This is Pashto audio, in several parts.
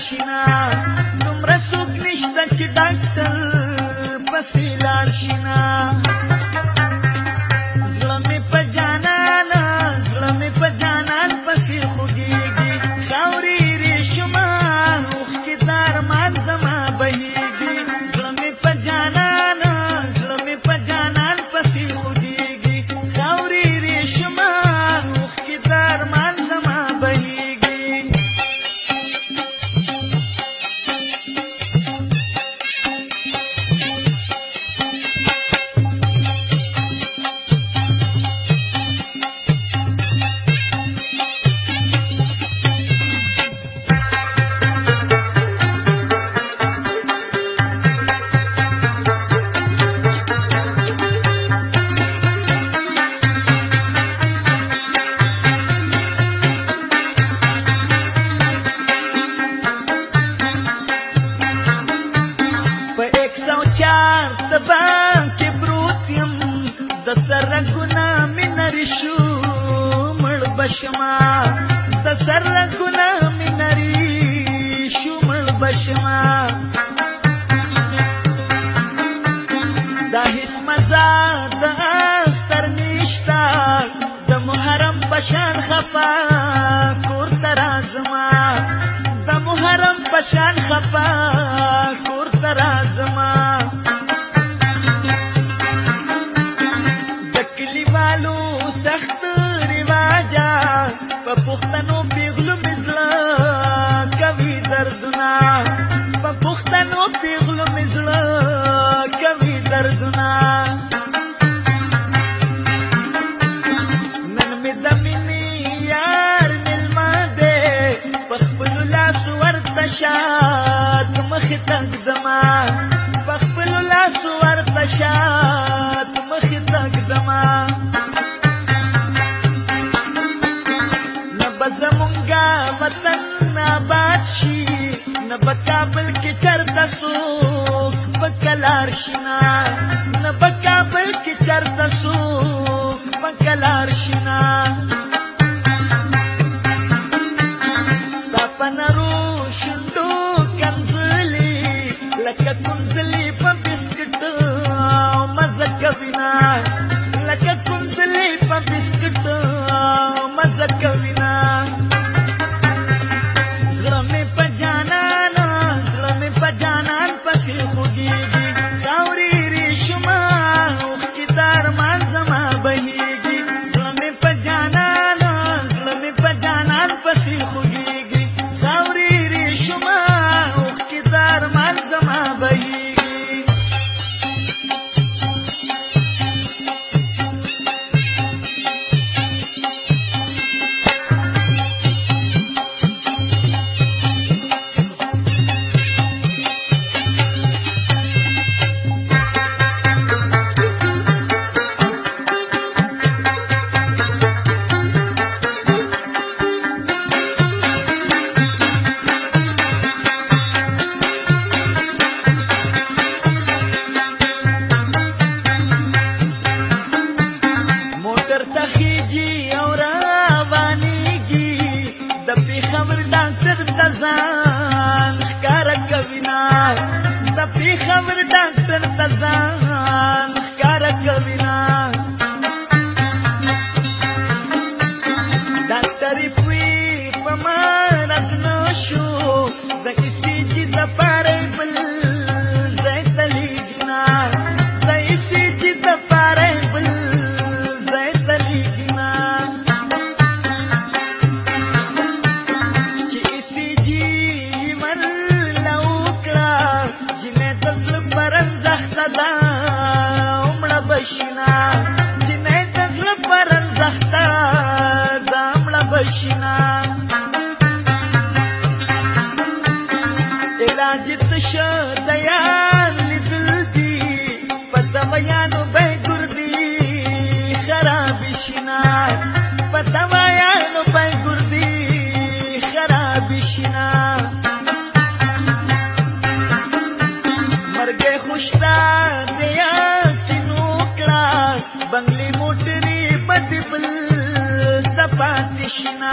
Krishna شو مړ بشما د سر رنگونه بشینا جنې تزل پرل زختا دامړه بشینا الهي تشه دیان لیدل دی پتا بیانو به ګردی خراب شینا پتا بیانو به ګردی خراب شینا مرګ خوشتا دیان بنگلی موټری په دې بل د پاتې شنا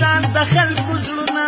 ځان د خلکو زړونه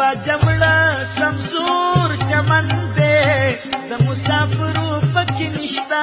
با جمړه سمسور چمن دې د مسافرو پکې نشتا